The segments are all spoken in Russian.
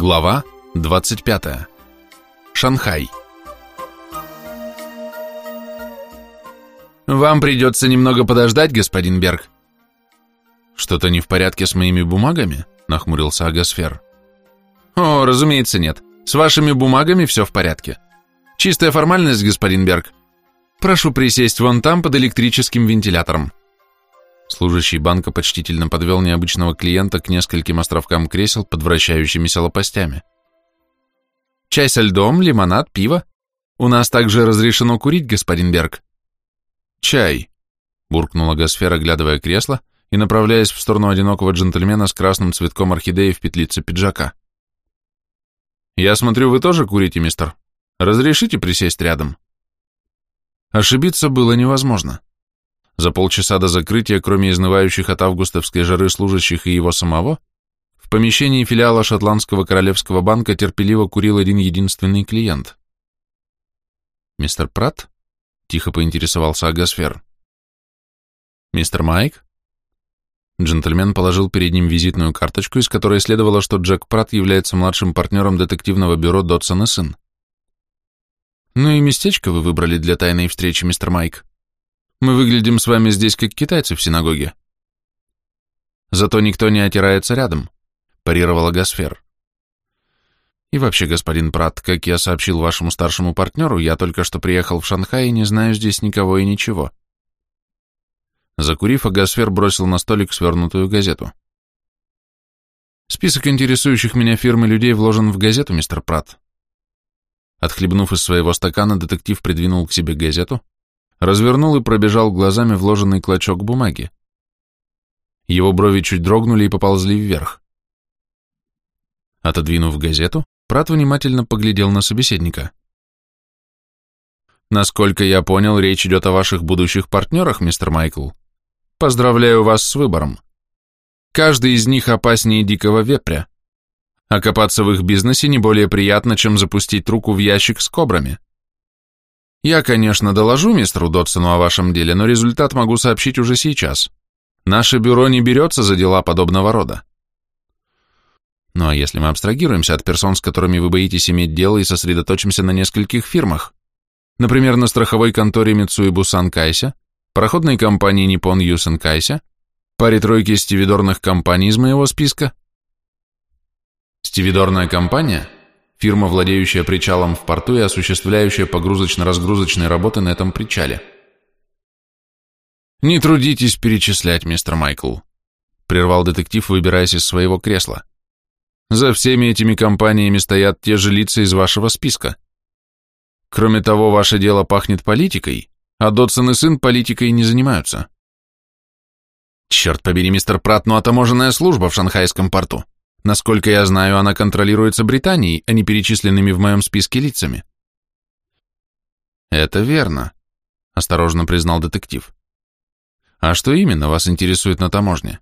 Глава 25. Шанхай. «Вам придется немного подождать, господин Берг». «Что-то не в порядке с моими бумагами?» — нахмурился Агасфер. «О, разумеется, нет. С вашими бумагами все в порядке. Чистая формальность, господин Берг. Прошу присесть вон там под электрическим вентилятором». Служащий банка почтительно подвел необычного клиента к нескольким островкам кресел под вращающимися лопастями. «Чай со льдом, лимонад, пиво. У нас также разрешено курить, господин Берг». «Чай», — буркнула Гасфера, оглядывая кресло и направляясь в сторону одинокого джентльмена с красным цветком орхидеи в петлице пиджака. «Я смотрю, вы тоже курите, мистер? Разрешите присесть рядом?» Ошибиться было невозможно. За полчаса до закрытия, кроме изнывающих от августовской жары служащих и его самого, в помещении филиала Шотландского Королевского банка терпеливо курил один единственный клиент. «Мистер Пратт?» — тихо поинтересовался Агасфер. «Мистер Майк?» Джентльмен положил перед ним визитную карточку, из которой следовало, что Джек Пратт является младшим партнером детективного бюро Дотсон и сын. «Ну и местечко вы выбрали для тайной встречи, мистер Майк», мы выглядим с вами здесь как китайцы в синагоге. Зато никто не отирается рядом, парировала Гасфер. И вообще, господин Прат, как я сообщил вашему старшему партнеру, я только что приехал в Шанхай и не знаю здесь никого и ничего. Закурив, Агасфер бросил на столик свернутую газету. Список интересующих меня фирм и людей вложен в газету, мистер Прат. Отхлебнув из своего стакана, детектив придвинул к себе газету, развернул и пробежал глазами вложенный клочок бумаги. Его брови чуть дрогнули и поползли вверх. Отодвинув газету, Прат внимательно поглядел на собеседника. «Насколько я понял, речь идет о ваших будущих партнерах, мистер Майкл. Поздравляю вас с выбором. Каждый из них опаснее дикого вепря. Окопаться в их бизнесе не более приятно, чем запустить руку в ящик с кобрами. Я, конечно, доложу мистеру Дотсону о вашем деле, но результат могу сообщить уже сейчас. Наше бюро не берется за дела подобного рода. Ну а если мы абстрагируемся от персон, с которыми вы боитесь иметь дело, и сосредоточимся на нескольких фирмах, например, на страховой конторе Митсуи Бусан Кайся, пароходной компании Nippon Юсен Кайся, паре тройки стивидорных компаний из моего списка. Стивидорная компания – фирма, владеющая причалом в порту и осуществляющая погрузочно-разгрузочные работы на этом причале. «Не трудитесь перечислять, мистер Майкл», — прервал детектив, выбираясь из своего кресла. «За всеми этими компаниями стоят те же лица из вашего списка. Кроме того, ваше дело пахнет политикой, а Додсон и сын политикой не занимаются». «Черт побери, мистер Пратт, ну а таможенная служба в шанхайском порту?» Насколько я знаю, она контролируется Британией, а не перечисленными в моем списке лицами. Это верно, осторожно признал детектив. А что именно вас интересует на таможне?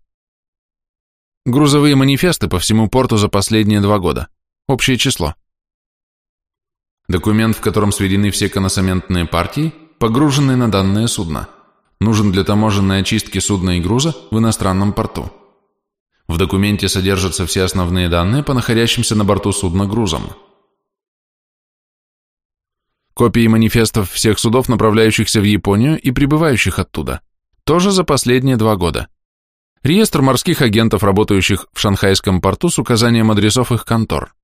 Грузовые манифесты по всему порту за последние два года. Общее число. Документ, в котором сведены все коносаментные партии, погруженные на данное судно. Нужен для таможенной очистки судна и груза в иностранном порту. В документе содержатся все основные данные по находящимся на борту судна грузам. Копии манифестов всех судов, направляющихся в Японию и прибывающих оттуда. Тоже за последние два года. Реестр морских агентов, работающих в шанхайском порту с указанием адресов их контор.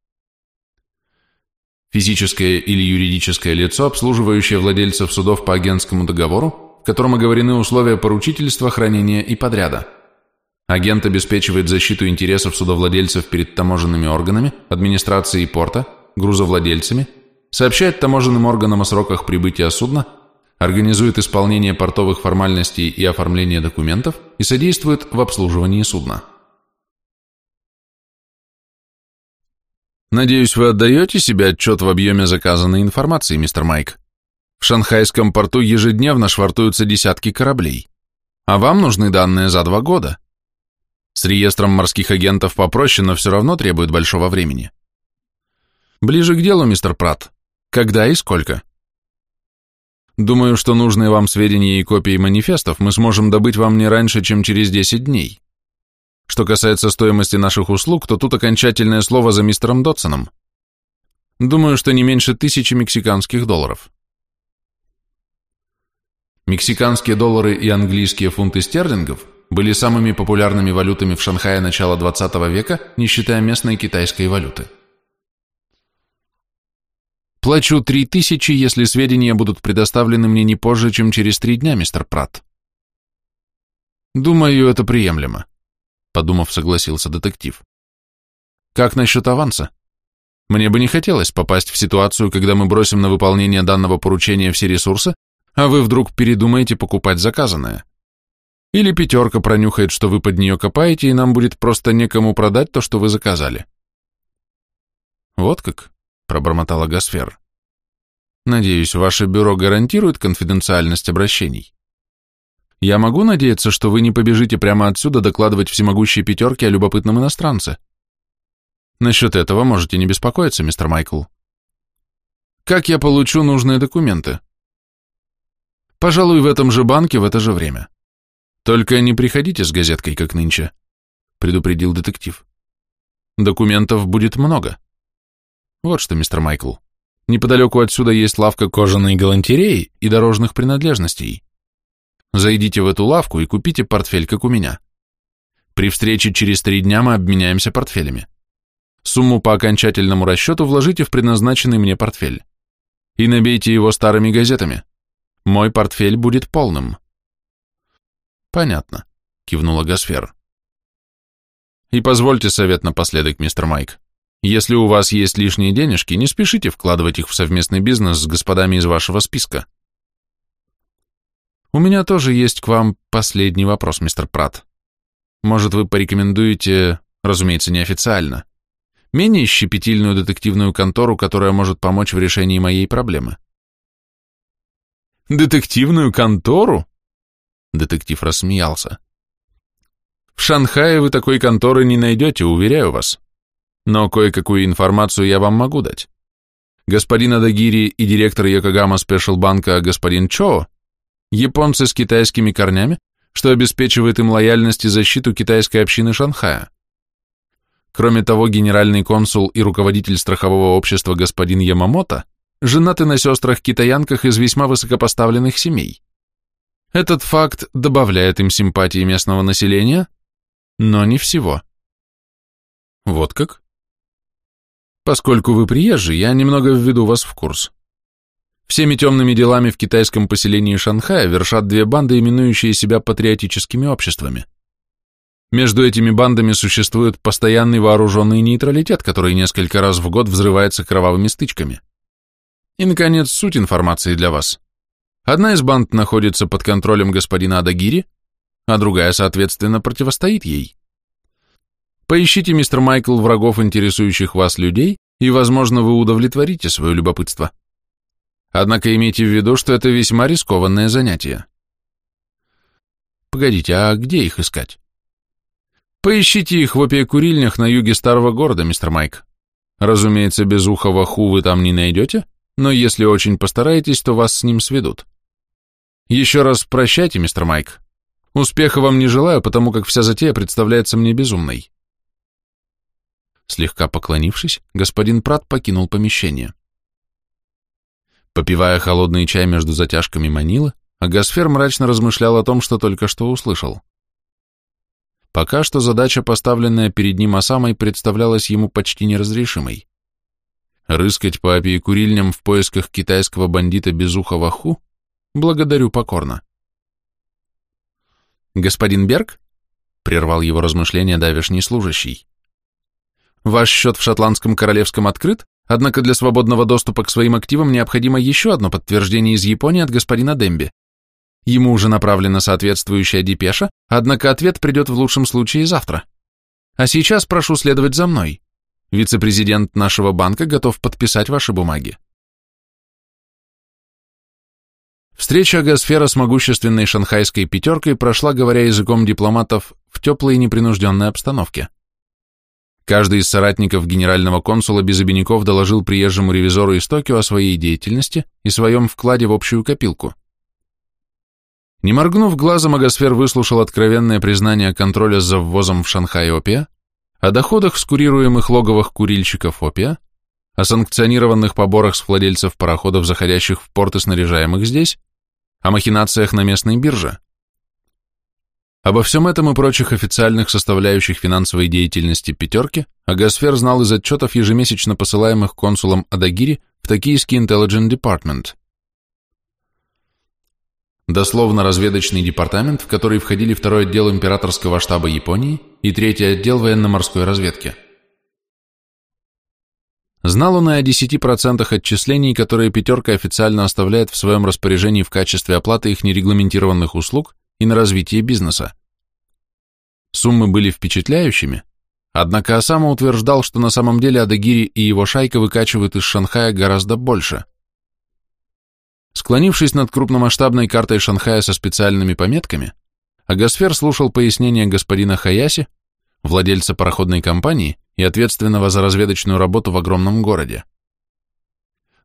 Физическое или юридическое лицо, обслуживающее владельцев судов по агентскому договору, в котором оговорены условия поручительства, хранения и подряда. Агент обеспечивает защиту интересов судовладельцев перед таможенными органами, администрацией порта, грузовладельцами, сообщает таможенным органам о сроках прибытия судна, организует исполнение портовых формальностей и оформление документов и содействует в обслуживании судна. Надеюсь, вы отдаете себе отчет в объеме заказанной информации, мистер Майк. В шанхайском порту ежедневно швартуются десятки кораблей, а вам нужны данные за два года. С реестром морских агентов попроще, но все равно требует большого времени. Ближе к делу, мистер Пратт. Когда и сколько? Думаю, что нужные вам сведения и копии манифестов мы сможем добыть вам не раньше, чем через 10 дней. Что касается стоимости наших услуг, то тут окончательное слово за мистером Дотсоном. Думаю, что не меньше тысячи мексиканских долларов. Мексиканские доллары и английские фунты стерлингов были самыми популярными валютами в Шанхае начала 20 века, не считая местной китайской валюты. Плачу три тысячи, если сведения будут предоставлены мне не позже, чем через три дня, мистер Пратт. Думаю, это приемлемо, подумав, согласился детектив. Как насчет аванса? Мне бы не хотелось попасть в ситуацию, когда мы бросим на выполнение данного поручения все ресурсы, а вы вдруг передумаете покупать заказанное. Или пятерка пронюхает, что вы под нее копаете, и нам будет просто некому продать то, что вы заказали. Вот как? пробормотала Гасфер. Надеюсь, ваше бюро гарантирует конфиденциальность обращений. Я могу надеяться, что вы не побежите прямо отсюда докладывать всемогущей пятерке о любопытном иностранце. Насчет этого можете не беспокоиться, мистер Майкл. Как я получу нужные документы? Пожалуй, в этом же банке в это же время. Только не приходите с газеткой, как нынче, предупредил детектив. Документов будет много. Вот что, мистер Майкл, неподалеку отсюда есть лавка кожаной галантереи и дорожных принадлежностей. Зайдите в эту лавку и купите портфель, как у меня. При встрече через три дня мы обменяемся портфелями. Сумму по окончательному расчету вложите в предназначенный мне портфель. И набейте его старыми газетами. Мой портфель будет полным. Понятно, кивнула Гасфер. И позвольте совет напоследок, мистер Майк. Если у вас есть лишние денежки, не спешите вкладывать их в совместный бизнес с господами из вашего списка. У меня тоже есть к вам последний вопрос, мистер Пратт. Может, вы порекомендуете, разумеется, неофициально, менее щепетильную детективную контору, которая может помочь в решении моей проблемы? Детективную контору? Детектив рассмеялся. В Шанхае вы такой конторы не найдете, уверяю вас но кое-какую информацию я вам могу дать. Господин Адагири и директор Йокогама Спешл Банка господин Чо – японцы с китайскими корнями, что обеспечивает им лояльность и защиту китайской общины Шанхая. Кроме того, генеральный консул и руководитель страхового общества господин Ямамото женаты на сестрах-китаянках из весьма высокопоставленных семей. Этот факт добавляет им симпатии местного населения, но не всего. Вот как? Поскольку вы приезжий, я немного введу вас в курс. Всеми темными делами в китайском поселении Шанхая вершат две банды, именующие себя патриотическими обществами. Между этими бандами существует постоянный вооруженный нейтралитет, который несколько раз в год взрывается кровавыми стычками. И, наконец, суть информации для вас. Одна из банд находится под контролем господина Адагири, а другая, соответственно, противостоит ей. Поищите, мистер Майкл, врагов, интересующих вас людей, и, возможно, вы удовлетворите свое любопытство. Однако имейте в виду, что это весьма рискованное занятие. Погодите, а где их искать? Поищите их в опекурильнях на юге старого города, мистер Майк. Разумеется, без ухова ху вы там не найдете, но если очень постараетесь, то вас с ним сведут. Еще раз прощайте, мистер Майк. Успеха вам не желаю, потому как вся затея представляется мне безумной. Слегка поклонившись, господин Прат покинул помещение. Попивая холодный чай между затяжками манила, Агасфер мрачно размышлял о том, что только что услышал. Пока что задача, поставленная перед ним Осамой, представлялась ему почти неразрешимой. Рыскать по курильням в поисках китайского бандита Безухова Ху благодарю покорно. «Господин Берг?» — прервал его размышления давешний служащий. Ваш счет в Шотландском Королевском открыт, однако для свободного доступа к своим активам необходимо еще одно подтверждение из Японии от господина Демби. Ему уже направлена соответствующая депеша, однако ответ придет в лучшем случае завтра. А сейчас прошу следовать за мной. Вице-президент нашего банка готов подписать ваши бумаги. Встреча Агасфера с могущественной шанхайской пятеркой прошла, говоря языком дипломатов, в теплой и непринужденной обстановке. Каждый из соратников генерального консула без обиняков доложил приезжему ревизору из Токио о своей деятельности и своем вкладе в общую копилку. Не моргнув глазом, Агасфер выслушал откровенное признание контроля за ввозом в Шанхай опия, о доходах с курируемых логовых курильщиков опия, о санкционированных поборах с владельцев пароходов, заходящих в порты, снаряжаемых здесь, о махинациях на местной бирже. Обо всем этом и прочих официальных составляющих финансовой деятельности «пятерки» Агасфер знал из отчетов, ежемесячно посылаемых консулом Адагири в Токийский Intelligent Department. Дословно разведочный департамент, в который входили второй отдел императорского штаба Японии и третий отдел военно-морской разведки. Знал он и о 10% отчислений, которые «пятерка» официально оставляет в своем распоряжении в качестве оплаты их нерегламентированных услуг и на развитие бизнеса. Суммы были впечатляющими, однако Осама утверждал, что на самом деле Адагири и его шайка выкачивают из Шанхая гораздо больше – Склонившись над крупномасштабной картой Шанхая со специальными пометками, Агасфер слушал пояснения господина Хаяси, владельца пароходной компании и ответственного за разведочную работу в огромном городе.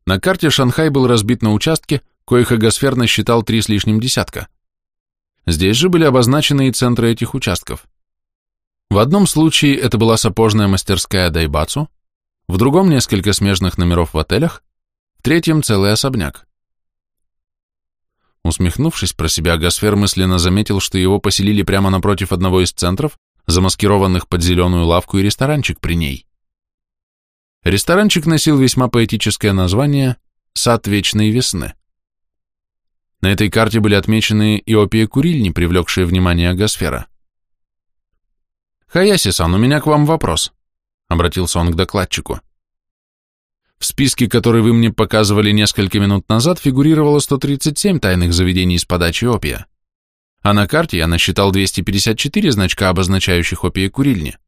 На карте Шанхай был разбит на участки, коих Агасфер насчитал три с лишним десятка. Здесь же были обозначены и центры этих участков. В одном случае это была сапожная мастерская Дайбацу, в другом несколько смежных номеров в отелях, в третьем целый особняк. Усмехнувшись про себя, Гасфер мысленно заметил, что его поселили прямо напротив одного из центров, замаскированных под зеленую лавку и ресторанчик при ней. Ресторанчик носил весьма поэтическое название «Сад вечной весны». На этой карте были отмечены и опия-курильни, привлекшие внимание Гасфера. «Хаяси-сан, у меня к вам вопрос», — обратился он к докладчику. В списке, который вы мне показывали несколько минут назад, фигурировало 137 тайных заведений с подачи опия. А на карте я насчитал 254 значка, обозначающих опия курильни.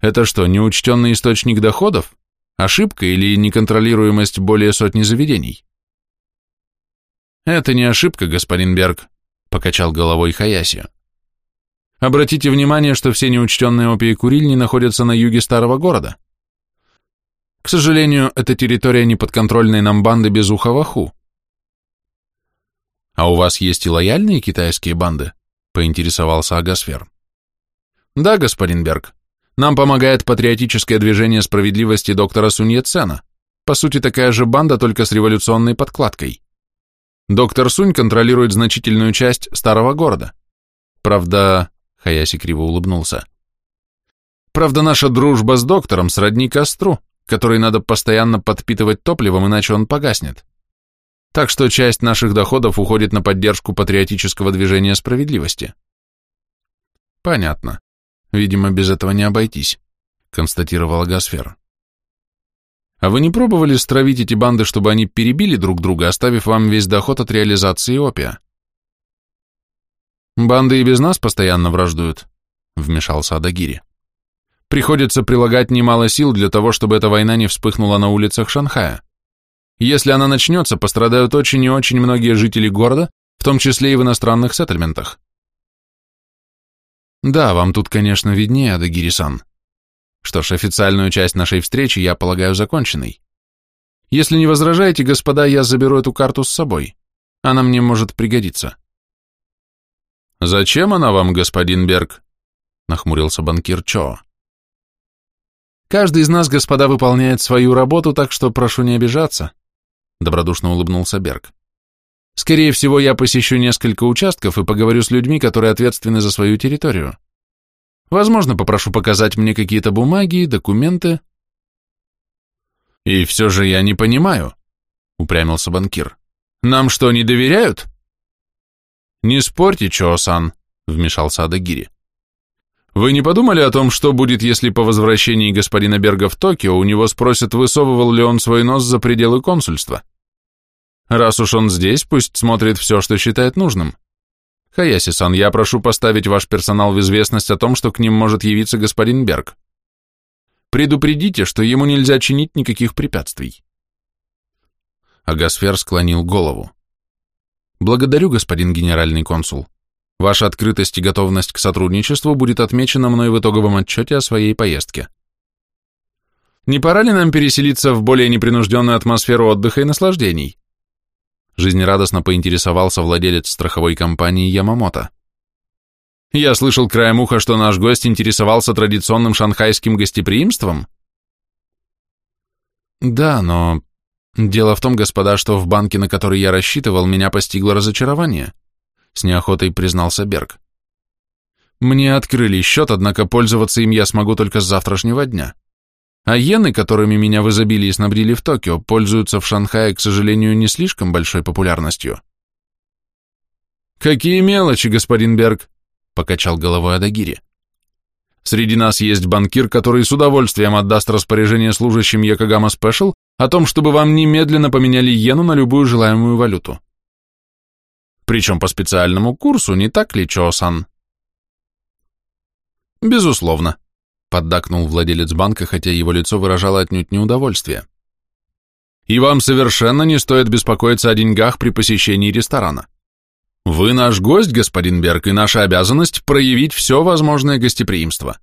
Это что, неучтенный источник доходов? Ошибка или неконтролируемость более сотни заведений? Это не ошибка, господин Берг, покачал головой Хаяси. Обратите внимание, что все неучтенные опии курильни находятся на юге старого города. К сожалению, это территория неподконтрольной нам банды без уховаху. А у вас есть и лояльные китайские банды? Поинтересовался Агасфер. Да, господин Берг. Нам помогает патриотическое движение справедливости доктора Суньецена. По сути, такая же банда, только с революционной подкладкой. Доктор Сунь контролирует значительную часть старого города. Правда, Хаяси криво улыбнулся. Правда, наша дружба с доктором сродни костру, который надо постоянно подпитывать топливом, иначе он погаснет. Так что часть наших доходов уходит на поддержку патриотического движения справедливости. Понятно. Видимо, без этого не обойтись, констатировала Гасфер. А вы не пробовали стравить эти банды, чтобы они перебили друг друга, оставив вам весь доход от реализации опия? Банды и без нас постоянно враждуют, вмешался Адагири. Приходится прилагать немало сил для того, чтобы эта война не вспыхнула на улицах Шанхая. Если она начнется, пострадают очень и очень многие жители города, в том числе и в иностранных сеттельментах. Да, вам тут, конечно, виднее, Адагири-сан. Что ж, официальную часть нашей встречи я полагаю законченной. Если не возражаете, господа, я заберу эту карту с собой. Она мне может пригодиться. Зачем она вам, господин Берг? Нахмурился банкир Чо. Каждый из нас, господа, выполняет свою работу, так что прошу не обижаться, добродушно улыбнулся Берг. Скорее всего, я посещу несколько участков и поговорю с людьми, которые ответственны за свою территорию. Возможно, попрошу показать мне какие-то бумаги, документы. И все же я не понимаю, упрямился банкир. Нам что, не доверяют? Не спорьте, Чо-сан, вмешался Адагири. Вы не подумали о том, что будет, если по возвращении господина Берга в Токио у него спросят, высовывал ли он свой нос за пределы консульства? Раз уж он здесь, пусть смотрит все, что считает нужным. Хаяси-сан, я прошу поставить ваш персонал в известность о том, что к ним может явиться господин Берг. Предупредите, что ему нельзя чинить никаких препятствий. Агасфер склонил голову. Благодарю, господин генеральный консул. Ваша открытость и готовность к сотрудничеству будет отмечена мной в итоговом отчете о своей поездке. Не пора ли нам переселиться в более непринужденную атмосферу отдыха и наслаждений? Жизнерадостно поинтересовался владелец страховой компании Ямамото. Я слышал краем уха, что наш гость интересовался традиционным шанхайским гостеприимством. Да, но дело в том, господа, что в банке, на который я рассчитывал, меня постигло разочарование, с неохотой признался Берг. Мне открыли счет, однако пользоваться им я смогу только с завтрашнего дня. А иены, которыми меня в изобилии снабдили в Токио, пользуются в Шанхае, к сожалению, не слишком большой популярностью. Какие мелочи, господин Берг, — покачал головой Адагири. «Среди нас есть банкир, который с удовольствием отдаст распоряжение служащим Якогама Спешл о том, чтобы вам немедленно поменяли иену на любую желаемую валюту. Причем по специальному курсу, не так ли, Чо-сан?» «Безусловно», — поддакнул владелец банка, хотя его лицо выражало отнюдь неудовольствие. «И вам совершенно не стоит беспокоиться о деньгах при посещении ресторана. Вы наш гость, господин Берг, и наша обязанность проявить все возможное гостеприимство.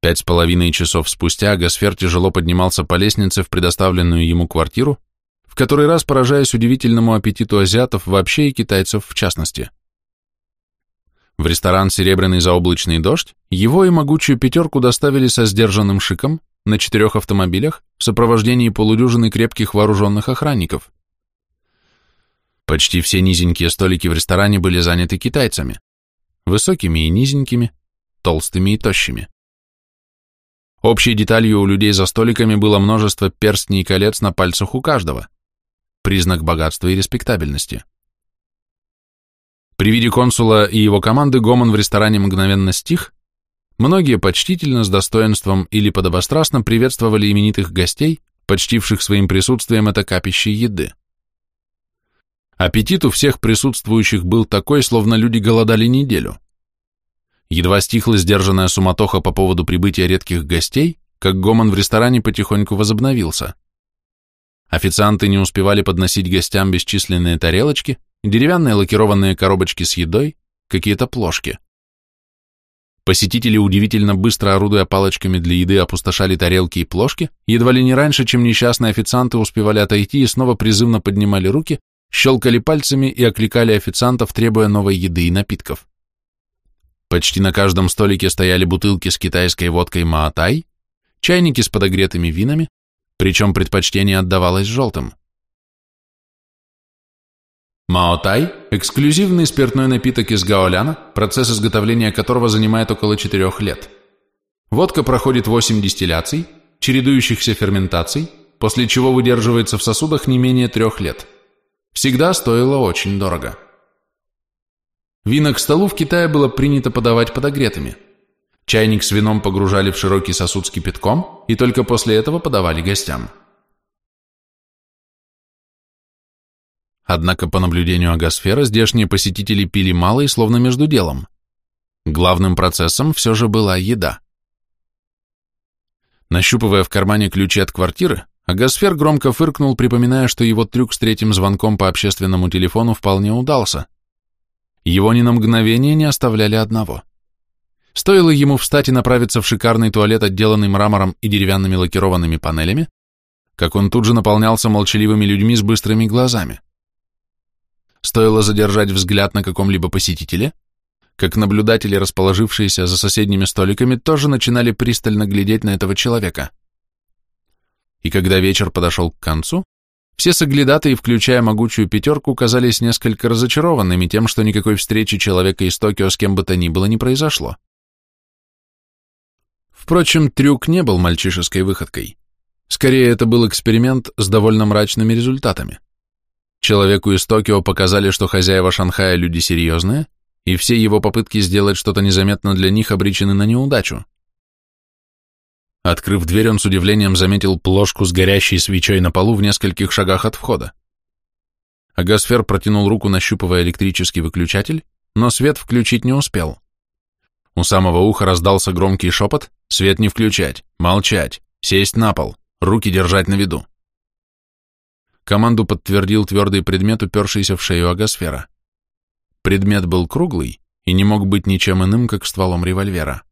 Пять с половиной часов спустя Гасфер тяжело поднимался по лестнице в предоставленную ему квартиру, в который раз поражаясь удивительному аппетиту азиатов вообще и китайцев в частности. В ресторан «Серебряный заоблачный дождь» его и могучую пятерку доставили со сдержанным шиком на четырех автомобилях в сопровождении полудюжины крепких вооруженных охранников. Почти все низенькие столики в ресторане были заняты китайцами. Высокими и низенькими, толстыми и тощими. Общей деталью у людей за столиками было множество перстней и колец на пальцах у каждого. Признак богатства и респектабельности. При виде консула и его команды гомон в ресторане мгновенно стих, многие почтительно, с достоинством или подобострастно приветствовали именитых гостей, почтивших своим присутствием это капище еды. Аппетит у всех присутствующих был такой, словно люди голодали неделю. Едва стихла сдержанная суматоха по поводу прибытия редких гостей, как гомон в ресторане потихоньку возобновился. Официанты не успевали подносить гостям бесчисленные тарелочки, деревянные лакированные коробочки с едой, какие-то плошки. Посетители, удивительно быстро орудуя палочками для еды, опустошали тарелки и плошки, едва ли не раньше, чем несчастные официанты успевали отойти и снова призывно поднимали руки, щелкали пальцами и окликали официантов, требуя новой еды и напитков. Почти на каждом столике стояли бутылки с китайской водкой Маатай, чайники с подогретыми винами, причем предпочтение отдавалось желтым. Маотай – эксклюзивный спиртной напиток из гаоляна, процесс изготовления которого занимает около 4 лет. Водка проходит 8 дистилляций, чередующихся ферментаций, после чего выдерживается в сосудах не менее 3 лет – всегда стоило очень дорого. Вина к столу в Китае было принято подавать подогретыми. Чайник с вином погружали в широкий сосуд с кипятком и только после этого подавали гостям. Однако по наблюдению Агосфера здешние посетители пили мало и словно между делом. Главным процессом все же была еда. Нащупывая в кармане ключи от квартиры, а Гасфер громко фыркнул, припоминая, что его трюк с третьим звонком по общественному телефону вполне удался. Его ни на мгновение не оставляли одного. Стоило ему встать и направиться в шикарный туалет, отделанный мрамором и деревянными лакированными панелями, как он тут же наполнялся молчаливыми людьми с быстрыми глазами. Стоило задержать взгляд на каком-либо посетителе, как наблюдатели, расположившиеся за соседними столиками, тоже начинали пристально глядеть на этого человека – и когда вечер подошел к концу, все соглядатые, включая могучую пятерку, казались несколько разочарованными тем, что никакой встречи человека из Токио с кем бы то ни было не произошло. Впрочем, трюк не был мальчишеской выходкой. Скорее, это был эксперимент с довольно мрачными результатами. Человеку из Токио показали, что хозяева Шанхая люди серьезные, и все его попытки сделать что-то незаметно для них обречены на неудачу. Открыв дверь, он с удивлением заметил плошку с горящей свечой на полу в нескольких шагах от входа. Агасфер протянул руку, нащупывая электрический выключатель, но свет включить не успел. У самого уха раздался громкий шепот «Свет не включать! Молчать! Сесть на пол! Руки держать на виду!» Команду подтвердил твердый предмет, упершийся в шею Агасфера. Предмет был круглый и не мог быть ничем иным, как стволом револьвера.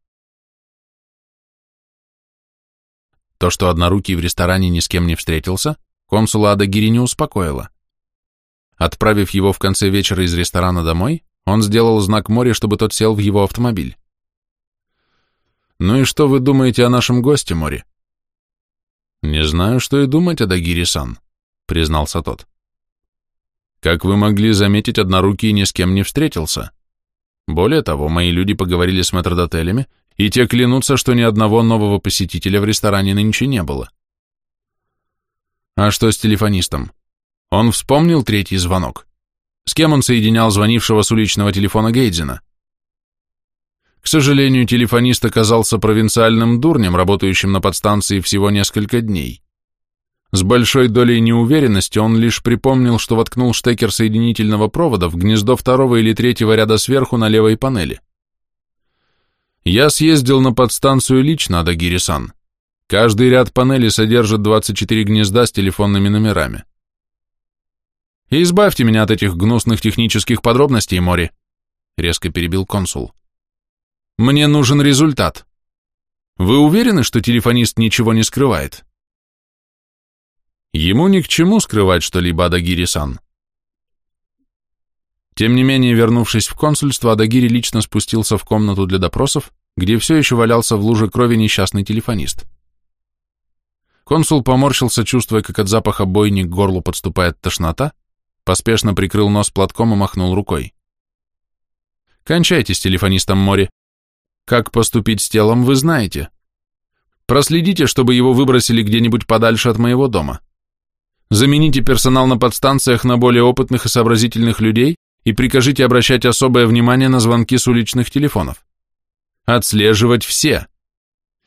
То, что однорукий в ресторане ни с кем не встретился, консула Адагири не успокоило. Отправив его в конце вечера из ресторана домой, он сделал знак море, чтобы тот сел в его автомобиль. «Ну и что вы думаете о нашем госте, Мори?» «Не знаю, что и думать о Дагири-сан», — признался тот. «Как вы могли заметить, однорукий ни с кем не встретился. Более того, мои люди поговорили с метрдотелями, и те клянутся, что ни одного нового посетителя в ресторане нынче не было. А что с телефонистом? Он вспомнил третий звонок. С кем он соединял звонившего с уличного телефона Гейдзена? К сожалению, телефонист оказался провинциальным дурнем, работающим на подстанции всего несколько дней. С большой долей неуверенности он лишь припомнил, что воткнул штекер соединительного провода в гнездо второго или третьего ряда сверху на левой панели. Я съездил на подстанцию лично, Адагири-сан. Каждый ряд панели содержит 24 гнезда с телефонными номерами. Избавьте меня от этих гнусных технических подробностей, Мори, резко перебил консул. Мне нужен результат. Вы уверены, что телефонист ничего не скрывает? Ему ни к чему скрывать что-либо, Адагири-сан. Тем не менее, вернувшись в консульство, Адагири лично спустился в комнату для допросов, где все еще валялся в луже крови несчастный телефонист. Консул поморщился, чувствуя, как от запаха бойни к горлу подступает тошнота, поспешно прикрыл нос платком и махнул рукой. «Кончайте с телефонистом Мори. Как поступить с телом, вы знаете. Проследите, чтобы его выбросили где-нибудь подальше от моего дома. Замените персонал на подстанциях на более опытных и сообразительных людей и прикажите обращать особое внимание на звонки с уличных телефонов. Отслеживать все.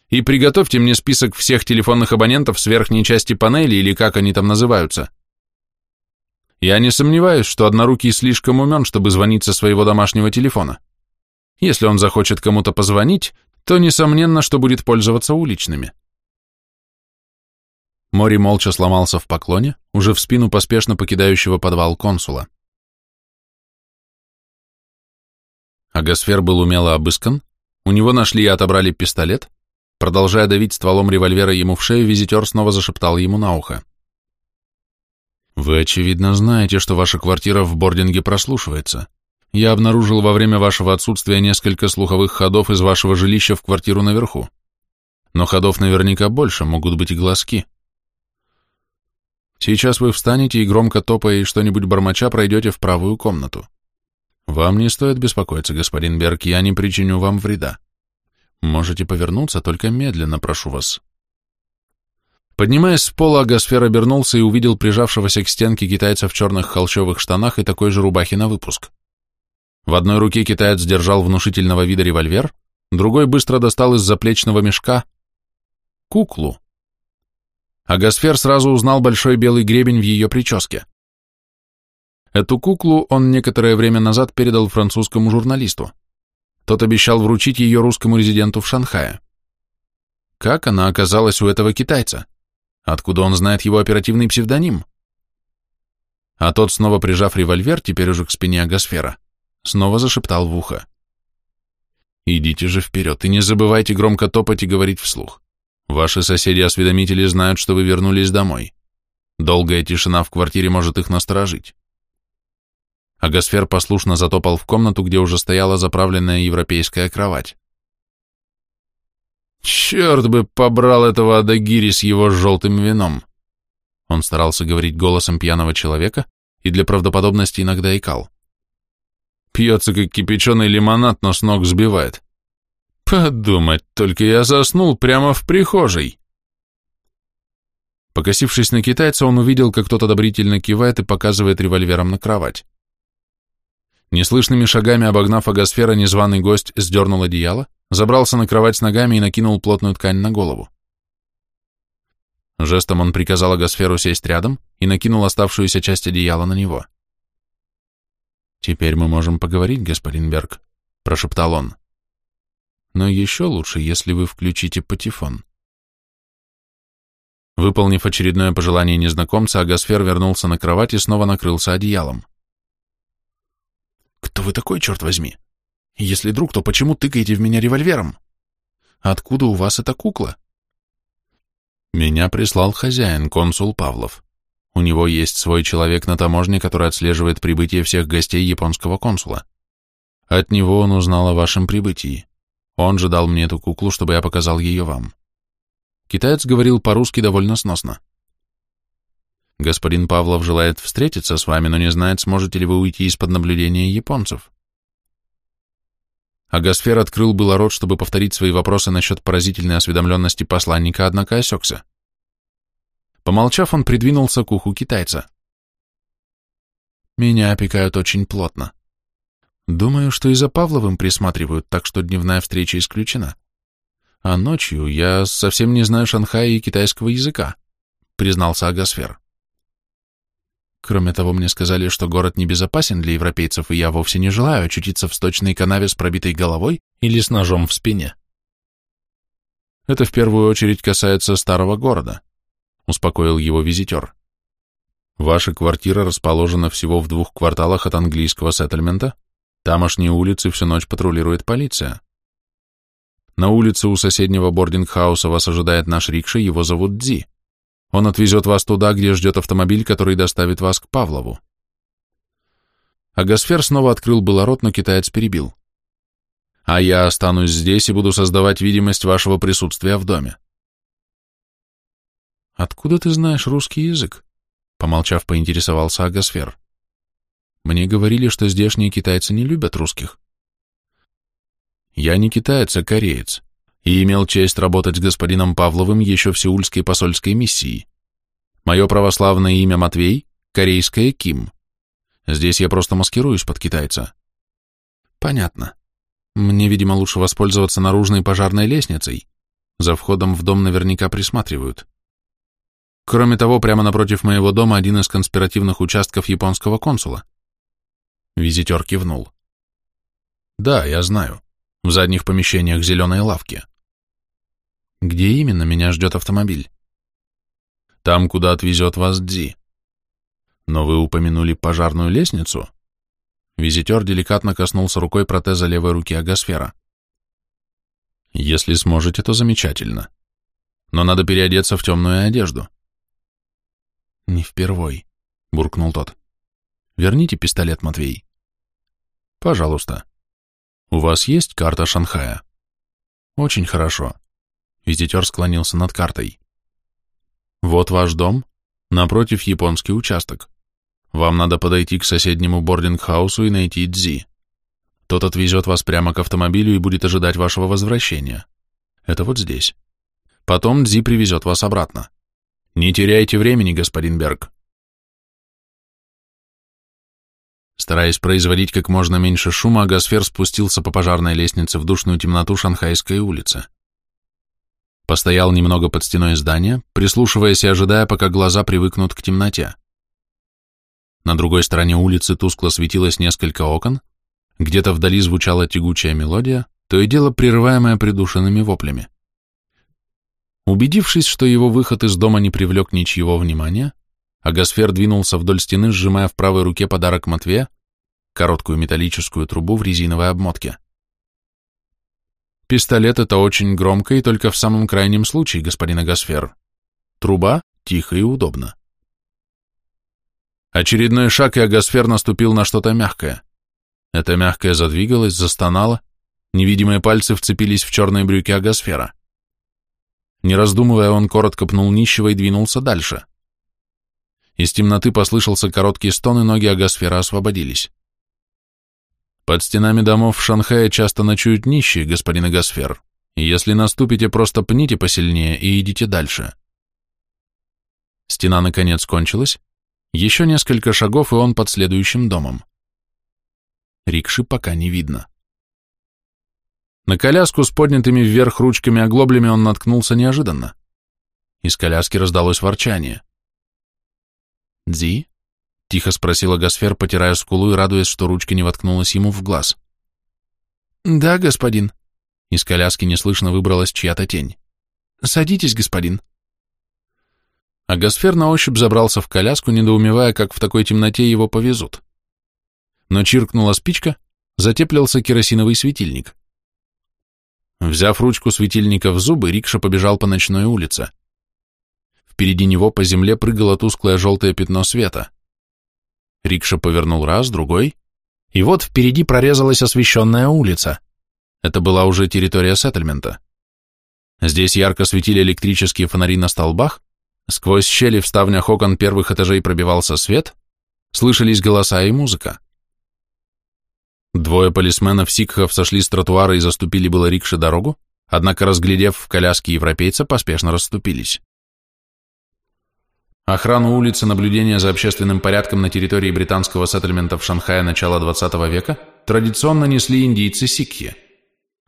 И приготовьте мне список всех телефонных абонентов с верхней части панели или как они там называются. Я не сомневаюсь, что однорукий слишком умен, чтобы звонить со своего домашнего телефона. Если он захочет кому-то позвонить, то несомненно, что будет пользоваться уличными. Мори молча сломался в поклоне, уже в спину поспешно покидающего подвал консула. Агосфер был умело обыскан, у него нашли и отобрали пистолет, продолжая давить стволом револьвера ему в шею, визитер снова зашептал ему на ухо. «Вы, очевидно, знаете, что ваша квартира в бординге прослушивается. Я обнаружил во время вашего отсутствия несколько слуховых ходов из вашего жилища в квартиру наверху. Но ходов наверняка больше, могут быть и глазки. Сейчас вы встанете и громко топая и что-нибудь бормоча пройдете в правую комнату. Вам не стоит беспокоиться, господин Берг, я не причиню вам вреда. Можете повернуться, только медленно, прошу вас. Поднимаясь с пола, Агасфер обернулся и увидел прижавшегося к стенке китайца в черных холщовых штанах и такой же рубахе на выпуск. В одной руке китаец держал внушительного вида револьвер, другой быстро достал из заплечного мешка куклу. Агасфер сразу узнал большой белый гребень в ее прическе. Эту куклу он некоторое время назад передал французскому журналисту. Тот обещал вручить ее русскому резиденту в Шанхае. Как она оказалась у этого китайца? Откуда он знает его оперативный псевдоним? А тот, снова прижав револьвер, теперь уже к спине Агасфера, снова зашептал в ухо. «Идите же вперед и не забывайте громко топать и говорить вслух. Ваши соседи-осведомители знают, что вы вернулись домой. Долгая тишина в квартире может их насторожить. Агасфер послушно затопал в комнату, где уже стояла заправленная европейская кровать. «Черт бы побрал этого Адагири с его желтым вином!» Он старался говорить голосом пьяного человека и для правдоподобности иногда икал. Пьется, как кипяченый лимонад, но с ног сбивает. Подумать, только я заснул прямо в прихожей. Покосившись на китайца, он увидел, как тот одобрительно кивает и показывает револьвером на кровать. Неслышными шагами обогнав агосфера, незваный гость сдернул одеяло, забрался на кровать с ногами и накинул плотную ткань на голову. Жестом он приказал агосферу сесть рядом и накинул оставшуюся часть одеяла на него. «Теперь мы можем поговорить, господин Берг», — прошептал он. «Но еще лучше, если вы включите патефон». Выполнив очередное пожелание незнакомца, Агасфер вернулся на кровать и снова накрылся одеялом. Кто вы такой, черт возьми? Если друг, то почему тыкаете в меня револьвером? Откуда у вас эта кукла? Меня прислал хозяин, консул Павлов. У него есть свой человек на таможне, который отслеживает прибытие всех гостей японского консула. От него он узнал о вашем прибытии. Он же дал мне эту куклу, чтобы я показал ее вам. Китаец говорил по-русски довольно сносно. Господин Павлов желает встретиться с вами, но не знает, сможете ли вы уйти из-под наблюдения японцев. Агасфер открыл было рот, чтобы повторить свои вопросы насчет поразительной осведомленности посланника, однако осекся. Помолчав, он придвинулся к уху китайца. «Меня опекают очень плотно. Думаю, что и за Павловым присматривают, так что дневная встреча исключена. А ночью я совсем не знаю Шанхая и китайского языка», — признался Агасфер. Кроме того, мне сказали, что город небезопасен для европейцев, и я вовсе не желаю очутиться в сточной канаве с пробитой головой или с ножом в спине. Это в первую очередь касается старого города, успокоил его визитер. Ваша квартира расположена всего в двух кварталах от английского сеттельмента, тамошние улицы всю ночь патрулирует полиция. На улице у соседнего бординг-хауса вас ожидает наш рикша, его зовут Дзи. Он отвезет вас туда, где ждет автомобиль, который доставит вас к Павлову. Агасфер снова открыл было рот, но китаец перебил. А я останусь здесь и буду создавать видимость вашего присутствия в доме. Откуда ты знаешь русский язык? Помолчав, поинтересовался Агасфер. Мне говорили, что здешние китайцы не любят русских. Я не китаец, а кореец и имел честь работать с господином Павловым еще в Сеульской посольской миссии. Мое православное имя Матвей, корейское Ким. Здесь я просто маскируюсь под китайца. Понятно. Мне, видимо, лучше воспользоваться наружной пожарной лестницей. За входом в дом наверняка присматривают. Кроме того, прямо напротив моего дома один из конспиративных участков японского консула. Визитер кивнул. Да, я знаю. В задних помещениях зеленой лавки. Где именно меня ждет автомобиль? Там, куда отвезет вас Дзи. Но вы упомянули пожарную лестницу? Визитер деликатно коснулся рукой протеза левой руки Агасфера. Если сможете, то замечательно. Но надо переодеться в темную одежду. Не впервой, буркнул тот. Верните пистолет, Матвей. Пожалуйста. У вас есть карта Шанхая? Очень хорошо. Визитер склонился над картой. «Вот ваш дом, напротив японский участок. Вам надо подойти к соседнему бординг-хаусу и найти Дзи. Тот отвезет вас прямо к автомобилю и будет ожидать вашего возвращения. Это вот здесь. Потом Дзи привезет вас обратно. Не теряйте времени, господин Берг». Стараясь производить как можно меньше шума, Гасфер спустился по пожарной лестнице в душную темноту Шанхайской улицы. Постоял немного под стеной здания, прислушиваясь и ожидая, пока глаза привыкнут к темноте. На другой стороне улицы тускло светилось несколько окон, где-то вдали звучала тягучая мелодия, то и дело прерываемая придушенными воплями. Убедившись, что его выход из дома не привлек ничьего внимания, Агасфер двинулся вдоль стены, сжимая в правой руке подарок Матвея, короткую металлическую трубу в резиновой обмотке. Пистолет — это очень громко и только в самом крайнем случае, господин Агасфер. Труба — тихо и удобно. Очередной шаг, и Агасфер наступил на что-то мягкое. Это мягкое задвигалось, застонало, невидимые пальцы вцепились в черные брюки Агасфера. Не раздумывая, он коротко пнул нищего и двинулся дальше. Из темноты послышался короткий стон, и ноги Агасфера освободились. Под стенами домов в Шанхае часто ночуют нищие, господин Агасфер. И если наступите, просто пните посильнее и идите дальше. Стена наконец кончилась. Еще несколько шагов, и он под следующим домом. Рикши пока не видно. На коляску с поднятыми вверх ручками-оглоблями он наткнулся неожиданно. Из коляски раздалось ворчание. «Дзи?» — тихо спросила Гасфер, потирая скулу и радуясь, что ручка не воткнулась ему в глаз. «Да, господин». Из коляски неслышно выбралась чья-то тень. «Садитесь, господин». А Гасфер на ощупь забрался в коляску, недоумевая, как в такой темноте его повезут. Но чиркнула спичка, затеплился керосиновый светильник. Взяв ручку светильника в зубы, Рикша побежал по ночной улице Впереди него по земле прыгало тусклое желтое пятно света. Рикша повернул раз, другой, и вот впереди прорезалась освещенная улица. Это была уже территория сеттельмента. Здесь ярко светили электрические фонари на столбах, сквозь щели в ставнях окон первых этажей пробивался свет, слышались голоса и музыка. Двое полисменов-сикхов сошли с тротуара и заступили было рикше дорогу, однако, разглядев в коляске европейца, поспешно расступились. Охрану улицы наблюдения за общественным порядком на территории британского сеттельмента в Шанхае начала XX века традиционно несли индийцы-сикхи.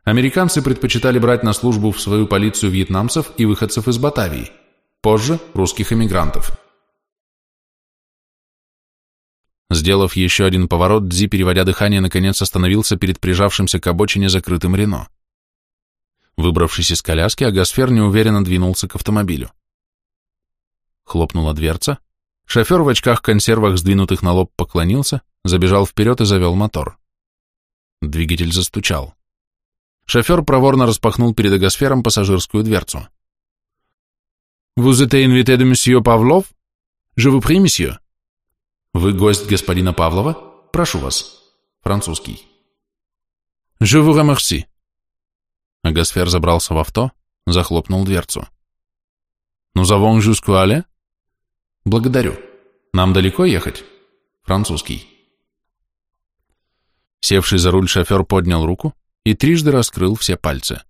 Американцы предпочитали брать на службу в свою полицию вьетнамцев и выходцев из Батавии, позже – русских эмигрантов. Сделав еще один поворот, Дзи, переводя дыхание, наконец остановился перед прижавшимся к обочине закрытым Рено. Выбравшись из коляски, Агасфер неуверенно двинулся к автомобилю. Хлопнула дверца. Шофер в очках-консервах, сдвинутых на лоб, поклонился, забежал вперед и завел мотор. Двигатель застучал. Шофер проворно распахнул перед Агасфером пассажирскую дверцу. «Vous êtes invité de monsieur Павлов? Je vous prie, monsieur». «Вы гость господина Павлова? Прошу вас». Французский. «Je vous remercie». Агасфер забрался в авто, захлопнул дверцу. «Nous avons jusqu'à aller?» Благодарю. Нам далеко ехать? Французский. Севший за руль шофер поднял руку и трижды раскрыл все пальцы.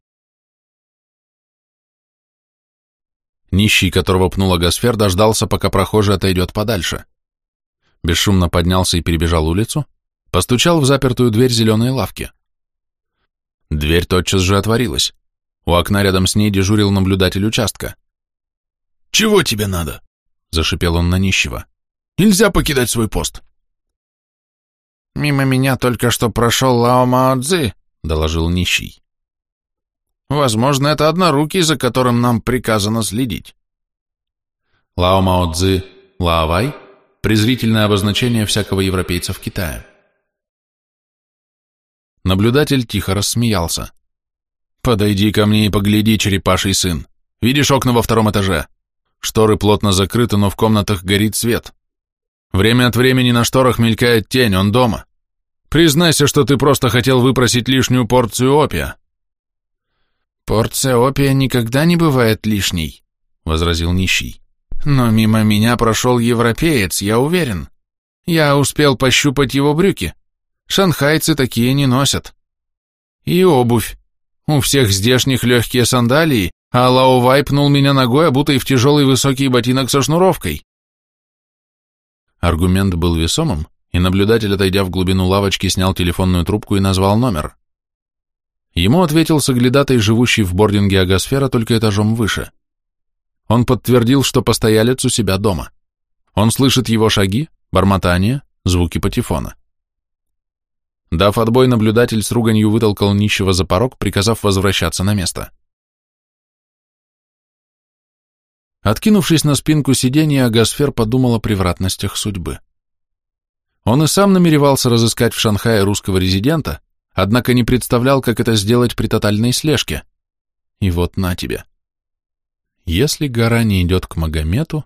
Нищий, которого пнула Гасфер, дождался, пока прохожий отойдет подальше. Бесшумно поднялся и перебежал улицу, постучал в запертую дверь зеленой лавки. Дверь тотчас же отворилась. У окна рядом с ней дежурил наблюдатель участка. «Чего тебе надо?» — зашипел он на нищего. «Нельзя покидать свой пост!» «Мимо меня только что прошел Лао Мао Цзи», — доложил нищий. «Возможно, это однорукий, за которым нам приказано следить». Лао Мао Цзи, Лаовай — презрительное обозначение всякого европейца в Китае. Наблюдатель тихо рассмеялся. «Подойди ко мне и погляди, черепаший сын. Видишь окна во втором этаже? Шторы плотно закрыты, но в комнатах горит свет. Время от времени на шторах мелькает тень, он дома. Признайся, что ты просто хотел выпросить лишнюю порцию опия. Порция опия никогда не бывает лишней, возразил нищий. Но мимо меня прошел европеец, я уверен. Я успел пощупать его брюки. Шанхайцы такие не носят. И обувь. У всех здешних легкие сандалии, а Лаовай пнул меня ногой, обутой в тяжелый высокий ботинок со шнуровкой. Аргумент был весомым, и наблюдатель, отойдя в глубину лавочки, снял телефонную трубку и назвал номер. Ему ответил соглядатай, живущий в бординге Агосфера, только этажом выше. Он подтвердил, что постоялец у себя дома. Он слышит его шаги, бормотание, звуки патефона. Дав отбой, наблюдатель с руганью вытолкал нищего за порог, приказав возвращаться на место. Откинувшись на спинку сиденья, Агасфер подумал о превратностях судьбы. Он и сам намеревался разыскать в Шанхае русского резидента, однако не представлял, как это сделать при тотальной слежке. И вот на тебе. Если гора не идет к Магомету...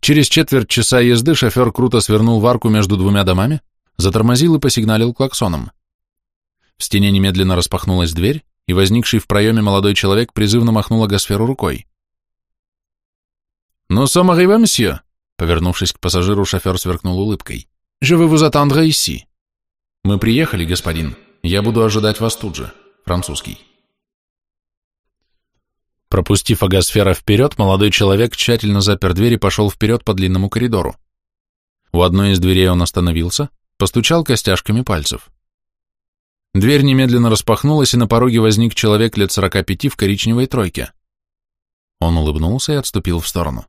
Через четверть часа езды шофер круто свернул в арку между двумя домами, затормозил и посигналил клаксоном. В стене немедленно распахнулась дверь, и возникший в проеме молодой человек призывно махнул Агасферу рукой. «Ну, сом arrivé, месье?» Повернувшись к пассажиру, шофер сверкнул улыбкой. «Je vais vous attendre ici». «Мы приехали, господин. Я буду ожидать вас тут же». Французский. Пропустив агосфера вперед, молодой человек тщательно запер дверь и пошел вперед по длинному коридору. У одной из дверей он остановился, постучал костяшками пальцев. Дверь немедленно распахнулась, и на пороге возник человек лет сорока пяти в коричневой тройке. Он улыбнулся и отступил в сторону.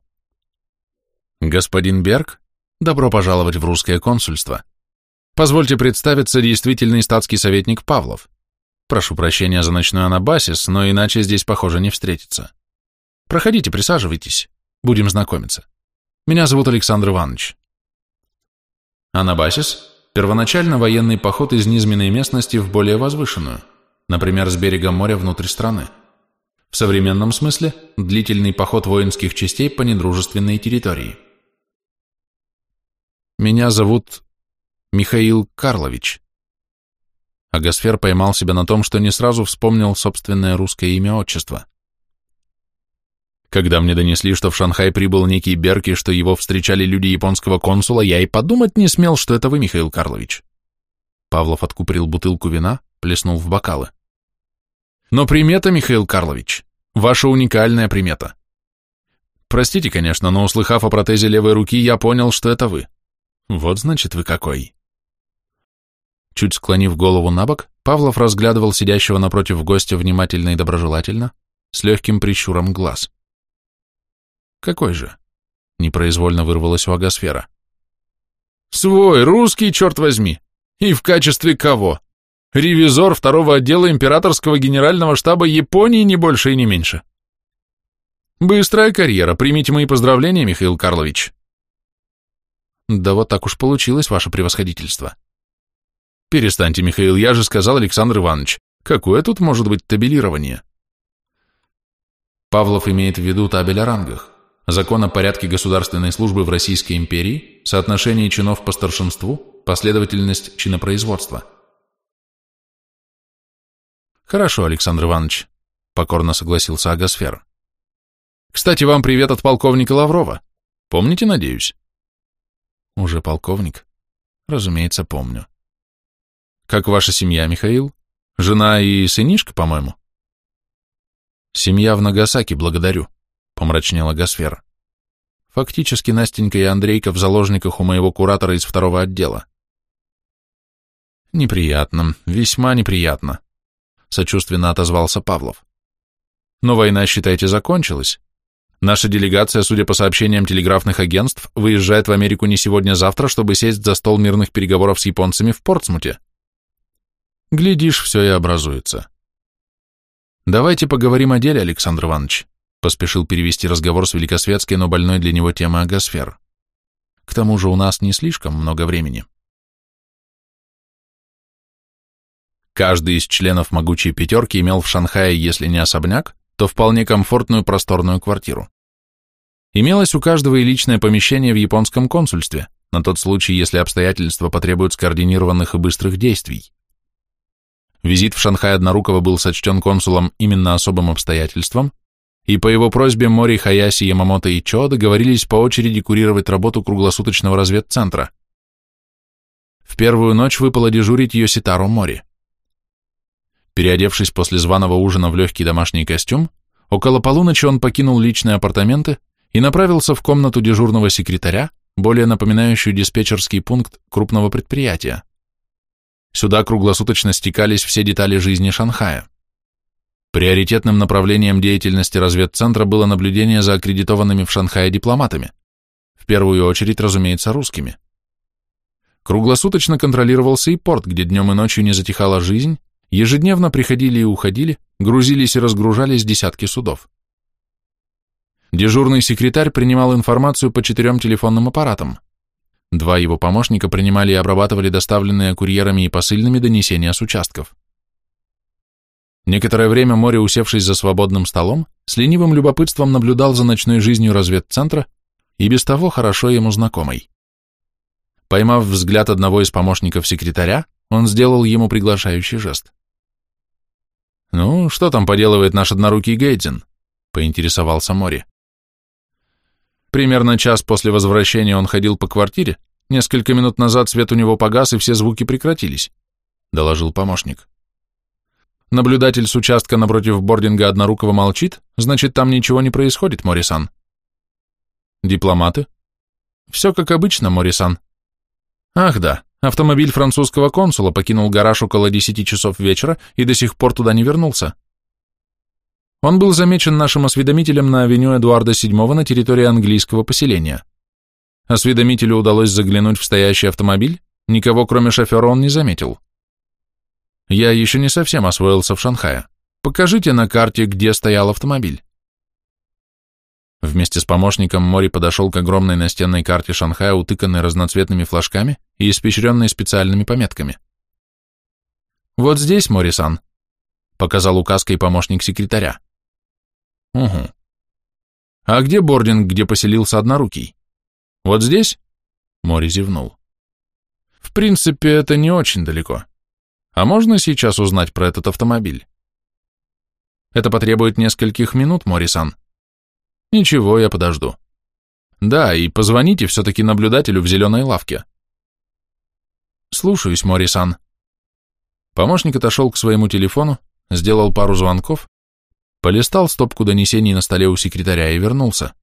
Господин Берг, добро пожаловать в русское консульство. Позвольте представиться действительный статский советник Павлов. Прошу прощения за ночной анабасис, но иначе здесь, похоже, не встретиться. Проходите, присаживайтесь. Будем знакомиться. Меня зовут Александр Иванович. Анабасис – первоначально военный поход из низменной местности в более возвышенную, например, с берега моря внутрь страны. В современном смысле – длительный поход воинских частей по недружественной территории. Меня зовут Михаил Карлович. Агасфер поймал себя на том, что не сразу вспомнил собственное русское имя-отчество. Когда мне донесли, что в Шанхай прибыл некий Берки, что его встречали люди японского консула, я и подумать не смел, что это вы, Михаил Карлович. Павлов откупорил бутылку вина, плеснул в бокалы. Но примета, Михаил Карлович, ваша уникальная примета. Простите, конечно, но услыхав о протезе левой руки, я понял, что это вы. Вот значит вы какой. Чуть склонив голову на бок, Павлов разглядывал сидящего напротив гостя внимательно и доброжелательно, с легким прищуром глаз. «Какой же?» — непроизвольно вырвалось у Агосфера. «Свой, русский, черт возьми! И в качестве кого? Ревизор второго отдела императорского генерального штаба Японии не больше и не меньше. Быстрая карьера, примите мои поздравления, Михаил Карлович». «Да вот так уж получилось, ваше превосходительство», Перестаньте, Михаил, я же сказал, Александр Иванович, какое тут может быть табелирование? Павлов имеет в виду табель о рангах, закон о порядке государственной службы в Российской империи, соотношение чинов по старшинству, последовательность чинопроизводства. Хорошо, Александр Иванович, покорно согласился Агасфер. Кстати, вам привет от полковника Лаврова. Помните, надеюсь? Уже полковник? Разумеется, помню. Как ваша семья, Михаил? Жена и сынишка, по-моему? Семья в Нагасаки, благодарю, помрачнела Гасфера. Фактически Настенька и Андрейка в заложниках у моего куратора из второго отдела. Неприятно, весьма неприятно, сочувственно отозвался Павлов. Но война, считайте, закончилась. Наша делегация, судя по сообщениям телеграфных агентств, выезжает в Америку не сегодня-завтра, чтобы сесть за стол мирных переговоров с японцами в Портсмуте. Глядишь, все и образуется. Давайте поговорим о деле, Александр Иванович, поспешил перевести разговор с великосветской, но больной для него темы агосфер. К тому же у нас не слишком много времени. Каждый из членов могучей пятерки имел в Шанхае, если не особняк, то вполне комфортную просторную квартиру. Имелось у каждого и личное помещение в японском консульстве, на тот случай, если обстоятельства потребуют скоординированных и быстрых действий. Визит в Шанхай Однорукого был сочтен консулом именно особым обстоятельством, и по его просьбе Мори, Хаяси, Ямамото и Чо договорились по очереди курировать работу круглосуточного разведцентра. В первую ночь выпало дежурить Йоситару Мори. Переодевшись после званого ужина в легкий домашний костюм, около полуночи он покинул личные апартаменты и направился в комнату дежурного секретаря, более напоминающую диспетчерский пункт крупного предприятия. Сюда круглосуточно стекались все детали жизни Шанхая. Приоритетным направлением деятельности разведцентра было наблюдение за аккредитованными в Шанхае дипломатами, в первую очередь, разумеется, русскими. Круглосуточно контролировался и порт, где днем и ночью не затихала жизнь, ежедневно приходили и уходили, грузились и разгружались десятки судов. Дежурный секретарь принимал информацию по четырем телефонным аппаратам – Два его помощника принимали и обрабатывали доставленные курьерами и посыльными донесения с участков. Некоторое время Море, усевшись за свободным столом, с ленивым любопытством наблюдал за ночной жизнью разведцентра и без того хорошо ему знакомой. Поймав взгляд одного из помощников секретаря, он сделал ему приглашающий жест. «Ну, что там поделывает наш однорукий Гейдзин?» — поинтересовался Мори. Примерно час после возвращения он ходил по квартире, несколько минут назад свет у него погас и все звуки прекратились, доложил помощник. Наблюдатель с участка напротив бординга однорукого молчит, значит, там ничего не происходит, Морисан. Дипломаты? Все как обычно, Морисан. Ах да, автомобиль французского консула покинул гараж около десяти часов вечера и до сих пор туда не вернулся. Он был замечен нашим осведомителем на авеню Эдуарда VII на территории английского поселения. Осведомителю удалось заглянуть в стоящий автомобиль, никого кроме шофера он не заметил. Я еще не совсем освоился в Шанхае. Покажите на карте, где стоял автомобиль. Вместе с помощником Мори подошел к огромной настенной карте Шанхая, утыканной разноцветными флажками и испещренной специальными пометками. «Вот здесь, Мори-сан», — показал указкой помощник секретаря. Угу. А где бординг, где поселился однорукий? Вот здесь? Мори зевнул. В принципе, это не очень далеко. А можно сейчас узнать про этот автомобиль? Это потребует нескольких минут, Морисан. Ничего, я подожду. Да, и позвоните все-таки наблюдателю в зеленой лавке. Слушаюсь, Морисан. Помощник отошел к своему телефону, сделал пару звонков, полистал стопку донесений на столе у секретаря и вернулся.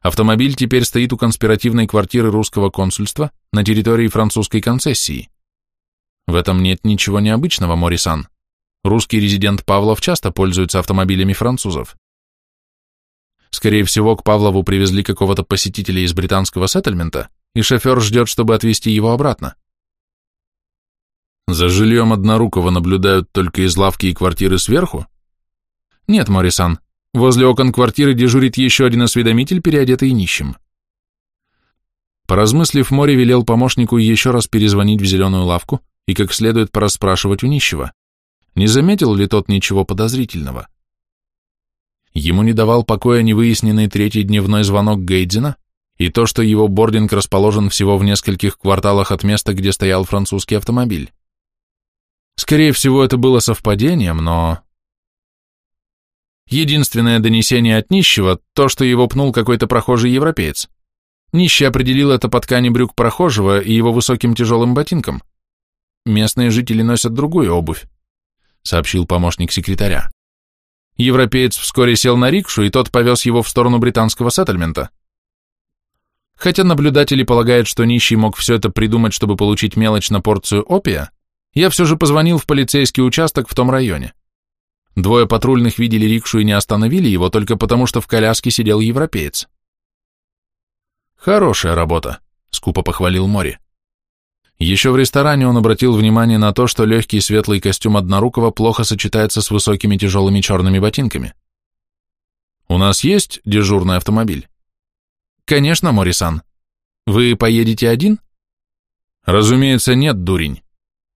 Автомобиль теперь стоит у конспиративной квартиры русского консульства на территории французской концессии. В этом нет ничего необычного, Морисан. Русский резидент Павлов часто пользуется автомобилями французов. Скорее всего, к Павлову привезли какого-то посетителя из британского сеттельмента, и шофер ждет, чтобы отвезти его обратно. За жильем однорукого наблюдают только из лавки и квартиры сверху? Нет, Морисан, возле окон квартиры дежурит еще один осведомитель, переодетый нищим. Поразмыслив, Мори велел помощнику еще раз перезвонить в зеленую лавку и как следует порасспрашивать у нищего. Не заметил ли тот ничего подозрительного? Ему не давал покоя невыясненный третий дневной звонок Гейдзина и то, что его бординг расположен всего в нескольких кварталах от места, где стоял французский автомобиль. Скорее всего, это было совпадением, но... Единственное донесение от нищего – то, что его пнул какой-то прохожий европеец. Нищий определил это по ткани брюк прохожего и его высоким тяжелым ботинкам. Местные жители носят другую обувь, сообщил помощник секретаря. Европеец вскоре сел на рикшу, и тот повез его в сторону британского сеттельмента. Хотя наблюдатели полагают, что нищий мог все это придумать, чтобы получить мелочь на порцию опия, я все же позвонил в полицейский участок в том районе. Двое патрульных видели рикшу и не остановили его только потому, что в коляске сидел европеец. «Хорошая работа», — скупо похвалил Мори. Еще в ресторане он обратил внимание на то, что легкий светлый костюм однорукого плохо сочетается с высокими тяжелыми черными ботинками. «У нас есть дежурный автомобиль?» «Конечно, Морисан. Вы поедете один?» «Разумеется, нет, дурень.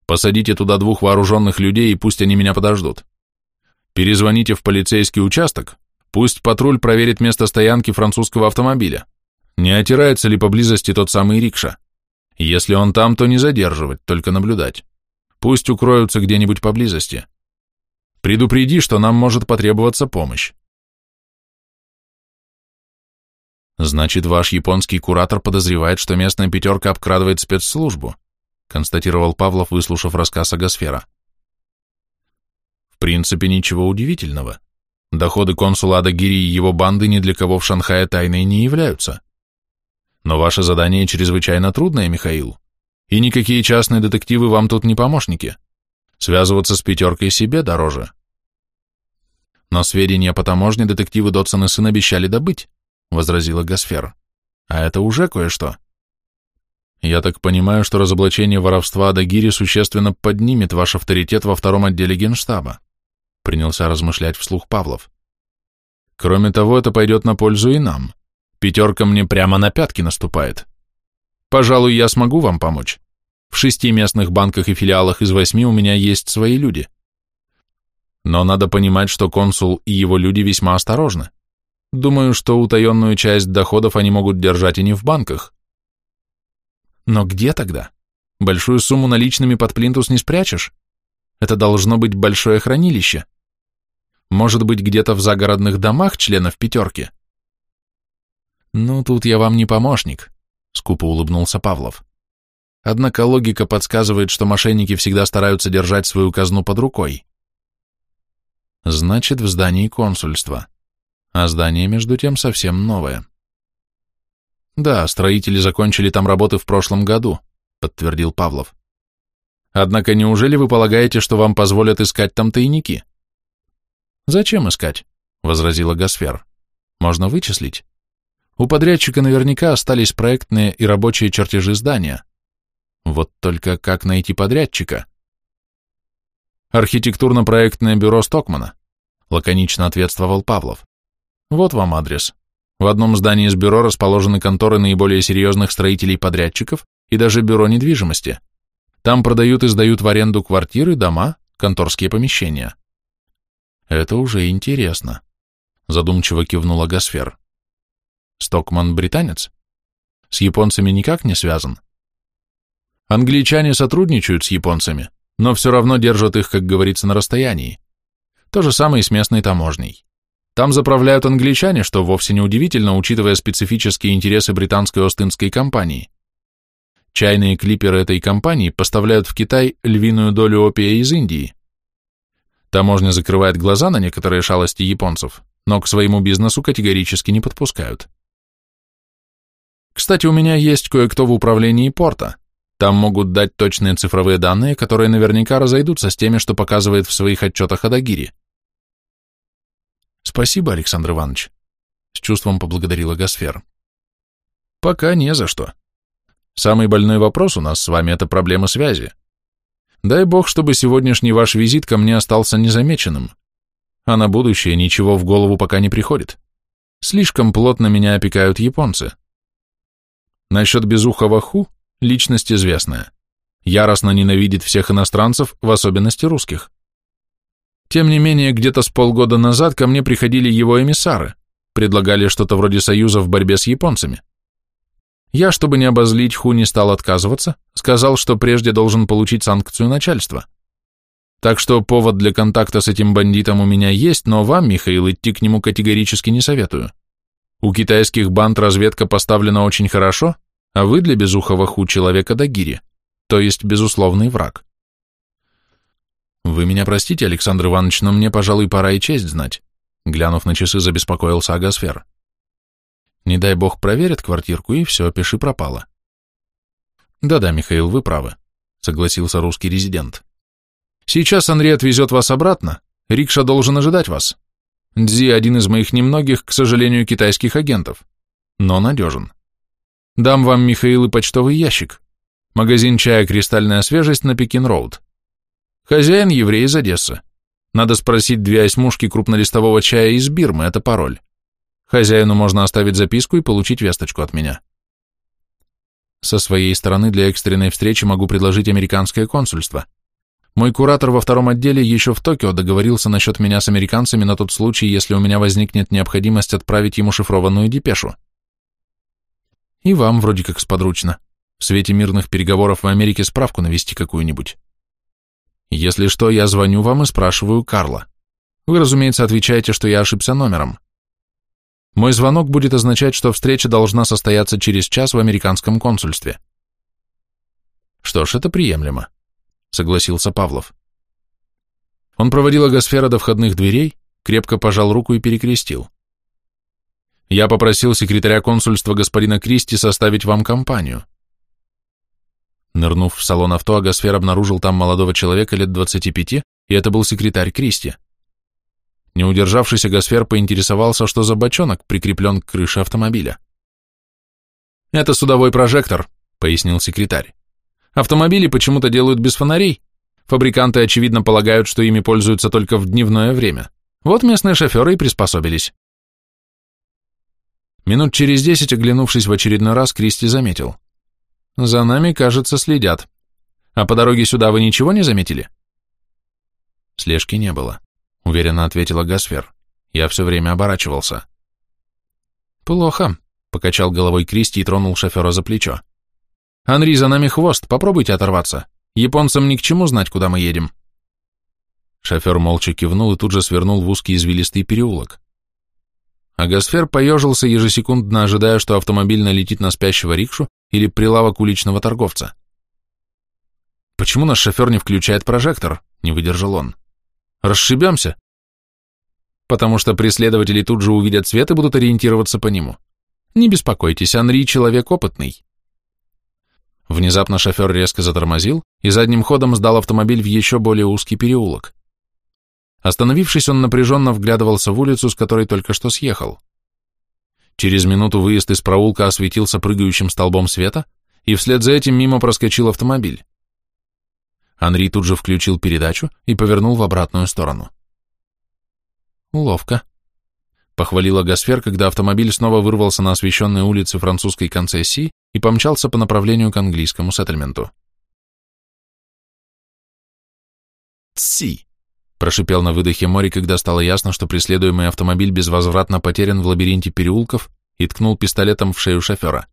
Посадите туда двух вооруженных людей, и пусть они меня подождут. Перезвоните в полицейский участок, пусть патруль проверит место стоянки французского автомобиля. Не отирается ли поблизости тот самый рикша?» Если он там, то не задерживать, только наблюдать. Пусть укроются где-нибудь поблизости. Предупреди, что нам может потребоваться помощь. Значит, ваш японский куратор подозревает, что местная пятерка обкрадывает спецслужбу, констатировал Павлов, выслушав рассказ Агосфера. В принципе, ничего удивительного. Доходы консула Адагири и его банды ни для кого в Шанхае тайной не являются. Но ваше задание чрезвычайно трудное, Михаил, и никакие частные детективы вам тут не помощники. Связываться с пятеркой себе дороже. Но сведения по таможне детективы Дотсон и сын обещали добыть, возразила Гасфер. А это уже кое-что. Я так понимаю, что разоблачение воровства Адагири существенно поднимет ваш авторитет во втором отделе Генштаба, принялся размышлять вслух Павлов. Кроме того, это пойдет на пользу и нам. Пятерка мне прямо на пятки наступает. Пожалуй, я смогу вам помочь. В шести местных банках и филиалах из восьми у меня есть свои люди. Но надо понимать, что консул и его люди весьма осторожны. Думаю, что утаенную часть доходов они могут держать и не в банках. Но где тогда? Большую сумму наличными под плинтус не спрячешь? Это должно быть большое хранилище. Может быть, где-то в загородных домах членов пятерки? «Ну, тут я вам не помощник», — скупо улыбнулся Павлов. «Однако логика подсказывает, что мошенники всегда стараются держать свою казну под рукой. Значит, в здании консульства. А здание, между тем, совсем новое». «Да, строители закончили там работы в прошлом году», — подтвердил Павлов. «Однако неужели вы полагаете, что вам позволят искать там тайники?» «Зачем искать?» — возразила Гасфер. «Можно вычислить. У подрядчика наверняка остались проектные и рабочие чертежи здания. Вот только как найти подрядчика? Архитектурно-проектное бюро Стокмана, лаконично ответствовал Павлов. Вот вам адрес. В одном здании с бюро расположены конторы наиболее серьезных строителей-подрядчиков и даже бюро недвижимости. Там продают и сдают в аренду квартиры, дома, конторские помещения. Это уже интересно. задумчиво кивнула Гасфер. Стокман британец? С японцами никак не связан? Англичане сотрудничают с японцами, но все равно держат их, как говорится, на расстоянии. То же самое и с местной таможней. Там заправляют англичане, что вовсе не удивительно, учитывая специфические интересы британской Остинской компании. Чайные клиперы этой компании поставляют в Китай львиную долю опия из Индии. Таможня закрывает глаза на некоторые шалости японцев, но к своему бизнесу категорически не подпускают. Кстати, у меня есть кое-кто в управлении порта. Там могут дать точные цифровые данные, которые наверняка разойдутся с теми, что показывает в своих отчетах Адагири. Спасибо, Александр Иванович. С чувством поблагодарила Гасфер. Пока не за что. Самый больной вопрос у нас с вами – это проблема связи. Дай бог, чтобы сегодняшний ваш визит ко мне остался незамеченным. А на будущее ничего в голову пока не приходит. Слишком плотно меня опекают японцы. Насчет безухого Ху – личность известная. Яростно ненавидит всех иностранцев, в особенности русских. Тем не менее, где-то с полгода назад ко мне приходили его эмиссары, предлагали что-то вроде союза в борьбе с японцами. Я, чтобы не обозлить Ху, не стал отказываться, сказал, что прежде должен получить санкцию начальства. Так что повод для контакта с этим бандитом у меня есть, но вам, Михаил, идти к нему категорически не советую. У китайских банд разведка поставлена очень хорошо, а вы для безухого Ху человека Дагири, то есть безусловный враг. Вы меня простите, Александр Иванович, но мне, пожалуй, пора и честь знать. Глянув на часы, забеспокоился Агасфер. Не дай бог проверят квартирку, и все, пиши пропало. Да-да, Михаил, вы правы, согласился русский резидент. Сейчас Андрей отвезет вас обратно, Рикша должен ожидать вас. Дзи один из моих немногих, к сожалению, китайских агентов, но надежен. Дам вам, Михаил, и почтовый ящик. Магазин чая «Кристальная свежесть» на Пекин-Роуд. Хозяин еврей из Одессы. Надо спросить две осьмушки крупнолистового чая из Бирмы, это пароль. Хозяину можно оставить записку и получить весточку от меня. Со своей стороны для экстренной встречи могу предложить американское консульство. Мой куратор во втором отделе еще в Токио договорился насчет меня с американцами на тот случай, если у меня возникнет необходимость отправить ему шифрованную депешу. И вам вроде как сподручно. В свете мирных переговоров в Америке справку навести какую-нибудь. Если что, я звоню вам и спрашиваю Карла. Вы, разумеется, отвечаете, что я ошибся номером. Мой звонок будет означать, что встреча должна состояться через час в американском консульстве. Что ж, это приемлемо, согласился Павлов. Он проводил Агосфера до входных дверей, крепко пожал руку и перекрестил. Я попросил секретаря консульства господина Кристи составить вам компанию. Нырнув в салон авто, Агасфер обнаружил там молодого человека лет 25, и это был секретарь Кристи. Не удержавшись, Агасфер поинтересовался, что за бочонок прикреплен к крыше автомобиля. «Это судовой прожектор», — пояснил секретарь. «Автомобили почему-то делают без фонарей. Фабриканты, очевидно, полагают, что ими пользуются только в дневное время. Вот местные шоферы и приспособились». Минут через десять, оглянувшись в очередной раз, Кристи заметил. За нами, кажется, следят. А по дороге сюда вы ничего не заметили? Слежки не было, уверенно ответила Гасфер. Я все время оборачивался. Плохо, покачал головой Кристи и тронул шофера за плечо. Анри, за нами хвост, попробуйте оторваться. Японцам ни к чему знать, куда мы едем. Шофер молча кивнул и тут же свернул в узкий извилистый переулок. А Гасфер поежился, ежесекундно ожидая, что автомобиль налетит на спящего рикшу или прилавок уличного торговца. «Почему наш шофер не включает прожектор?» — не выдержал он. «Расшибемся?» «Потому что преследователи тут же увидят свет и будут ориентироваться по нему. Не беспокойтесь, Анри человек опытный». Внезапно шофер резко затормозил и задним ходом сдал автомобиль в еще более узкий переулок. Остановившись, он напряженно вглядывался в улицу, с которой только что съехал. Через минуту выезд из проулка осветился прыгающим столбом света, и вслед за этим мимо проскочил автомобиль. Анри тут же включил передачу и повернул в обратную сторону. «Ловко», — похвалила Гасфер, когда автомобиль снова вырвался на освещенной улице французской концессии и помчался по направлению к английскому сеттельменту. «Тси!» Прошипел на выдохе Мори, когда стало ясно, что преследуемый автомобиль безвозвратно потерян в лабиринте переулков и ткнул пистолетом в шею шофера.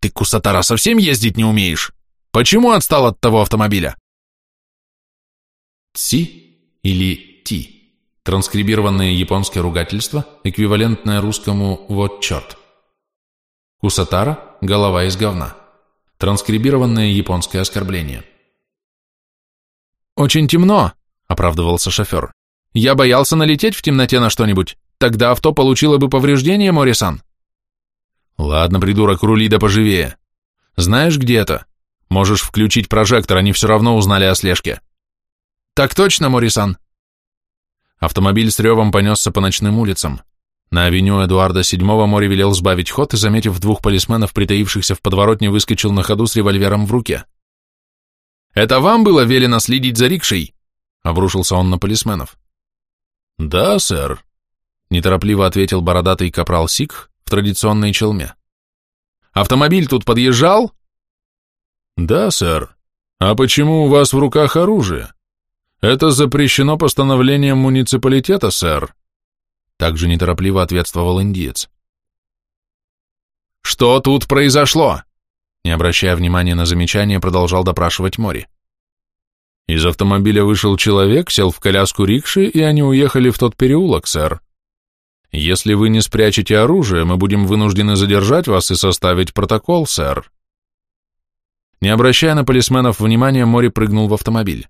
«Ты, Кусатара, совсем ездить не умеешь? Почему отстал от того автомобиля?» Ци или Ти – транскрибированное японское ругательство, эквивалентное русскому «вот черт». Кусатара – голова из говна. Транскрибированное японское оскорбление. «Очень темно», – оправдывался шофер. «Я боялся налететь в темноте на что-нибудь. Тогда авто получило бы повреждение, Морисан». «Ладно, придурок, рули да поживее. Знаешь, где это? Можешь включить прожектор, они все равно узнали о слежке». «Так точно, Морисан». Автомобиль с ревом понесся по ночным улицам. На авеню Эдуарда VII море велел сбавить ход и, заметив двух полисменов, притаившихся в подворотне, выскочил на ходу с револьвером в руке. «Это вам было велено следить за рикшей?» — обрушился он на полисменов. «Да, сэр», — неторопливо ответил бородатый капрал Сик в традиционной челме. «Автомобиль тут подъезжал?» «Да, сэр. А почему у вас в руках оружие? Это запрещено постановлением муниципалитета, сэр». Также неторопливо ответствовал индиец. «Что тут произошло?» Не обращая внимания на замечание, продолжал допрашивать Мори. Из автомобиля вышел человек, сел в коляску рикши, и они уехали в тот переулок, сэр. Если вы не спрячете оружие, мы будем вынуждены задержать вас и составить протокол, сэр. Не обращая на полисменов внимания, Мори прыгнул в автомобиль.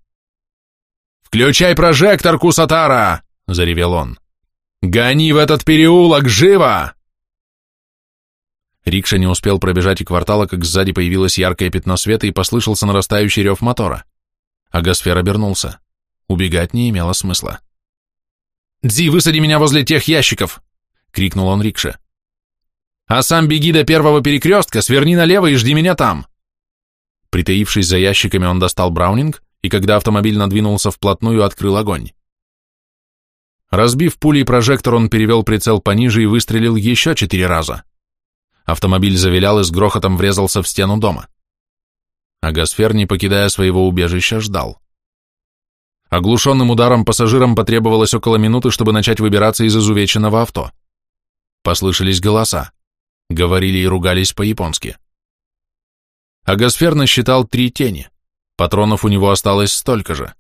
«Включай прожектор, Кусатара!» — заревел он. «Гони в этот переулок, живо!» Рикша не успел пробежать и квартала, как сзади появилось яркое пятно света и послышался нарастающий рев мотора. А Гасфер обернулся. Убегать не имело смысла. «Дзи, высади меня возле тех ящиков!» — крикнул он Рикше. «А сам беги до первого перекрестка, сверни налево и жди меня там!» Притаившись за ящиками, он достал Браунинг, и когда автомобиль надвинулся вплотную, открыл огонь. Разбив пулей прожектор, он перевел прицел пониже и выстрелил еще четыре раза. Автомобиль завилял и с грохотом врезался в стену дома. А Гасфер, не покидая своего убежища, ждал. Оглушенным ударом пассажирам потребовалось около минуты, чтобы начать выбираться из изувеченного авто. Послышались голоса. Говорили и ругались по-японски. А Гасфер насчитал три тени. Патронов у него осталось столько же.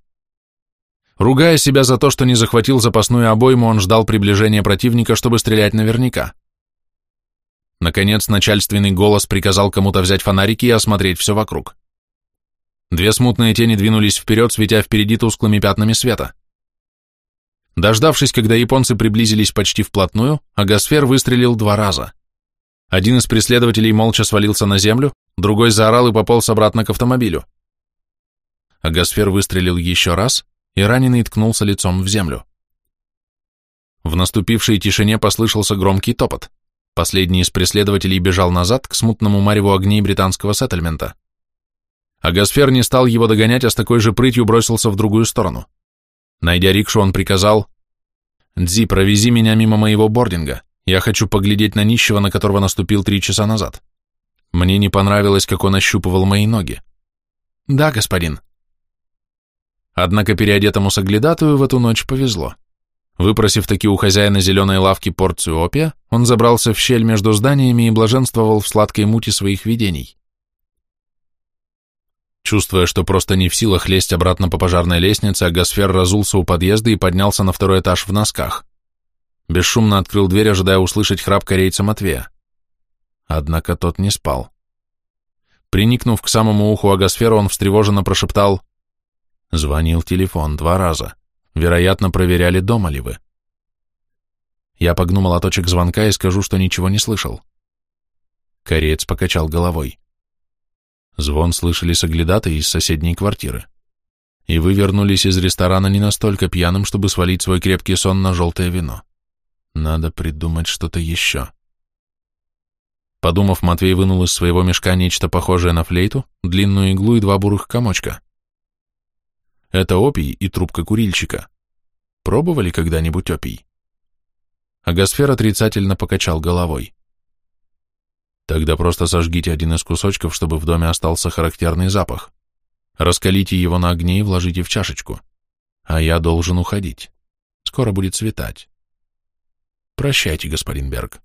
Ругая себя за то, что не захватил запасную обойму, он ждал приближения противника, чтобы стрелять наверняка. Наконец, начальственный голос приказал кому-то взять фонарики и осмотреть все вокруг. Две смутные тени двинулись вперед, светя впереди тусклыми пятнами света. Дождавшись, когда японцы приблизились почти вплотную, Агасфер выстрелил два раза. Один из преследователей молча свалился на землю, другой заорал и пополз обратно к автомобилю. Агасфер выстрелил еще раз, и раненый ткнулся лицом в землю. В наступившей тишине послышался громкий топот. Последний из преследователей бежал назад к смутному мареву огней британского сеттельмента. А Гасфер не стал его догонять, а с такой же прытью бросился в другую сторону. Найдя рикшу, он приказал «Дзи, провези меня мимо моего бординга. Я хочу поглядеть на нищего, на которого наступил три часа назад. Мне не понравилось, как он ощупывал мои ноги». «Да, господин», Однако переодетому соглядатую в эту ночь повезло. Выпросив таки у хозяина зеленой лавки порцию опия, он забрался в щель между зданиями и блаженствовал в сладкой муте своих видений. Чувствуя, что просто не в силах лезть обратно по пожарной лестнице, Агасфер разулся у подъезда и поднялся на второй этаж в носках. Бесшумно открыл дверь, ожидая услышать храп корейца Матвея. Однако тот не спал. Приникнув к самому уху Агасфера, он встревоженно прошептал Звонил телефон два раза. Вероятно, проверяли, дома ли вы. Я погну молоточек звонка и скажу, что ничего не слышал. Кореец покачал головой. Звон слышали соглядаты из соседней квартиры. И вы вернулись из ресторана не настолько пьяным, чтобы свалить свой крепкий сон на желтое вино. Надо придумать что-то еще. Подумав, Матвей вынул из своего мешка нечто похожее на флейту, длинную иглу и два бурых комочка. Это опий и трубка курильщика. Пробовали когда-нибудь опий? Агасфер отрицательно покачал головой. Тогда просто сожгите один из кусочков, чтобы в доме остался характерный запах. Раскалите его на огне и вложите в чашечку. А я должен уходить. Скоро будет светать. Прощайте, господин Берг.